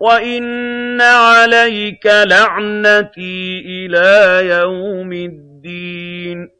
وَإِنَّ عَلَيْكَ لَعْنَتِي إِلَىٰ يَوْمِ الدِّينِ